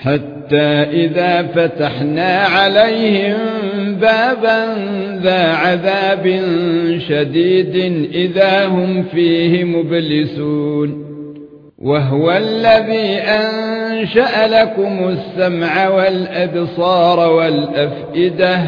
حتى إذا فتحنا عليهم بابا ذا عذاب شديد إذا هم فيه مبلسون. وهو الذي أنشأ لكم السمع والأبصار والأفئدة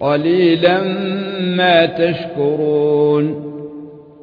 قليلا ما تشكرون.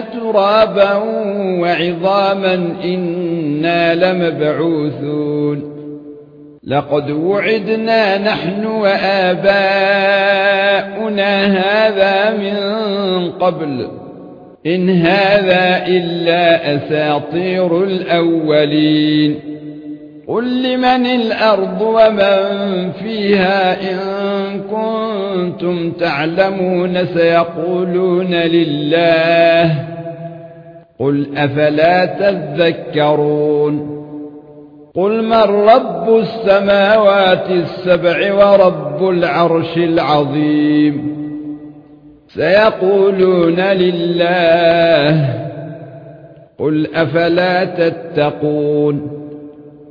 ترابا وعظاما إنا لمبعوثون لقد وعدنا نحن وآباؤنا هذا من قبل إن هذا إلا أساطير الأولين قل لمن الأرض ومن فيها إن كنتم تعلمون سيقولون لله قل أفلا تذكرون قل من رب السماوات السبع ورب العرش العظيم سيقولون لله قل أفلا تتقون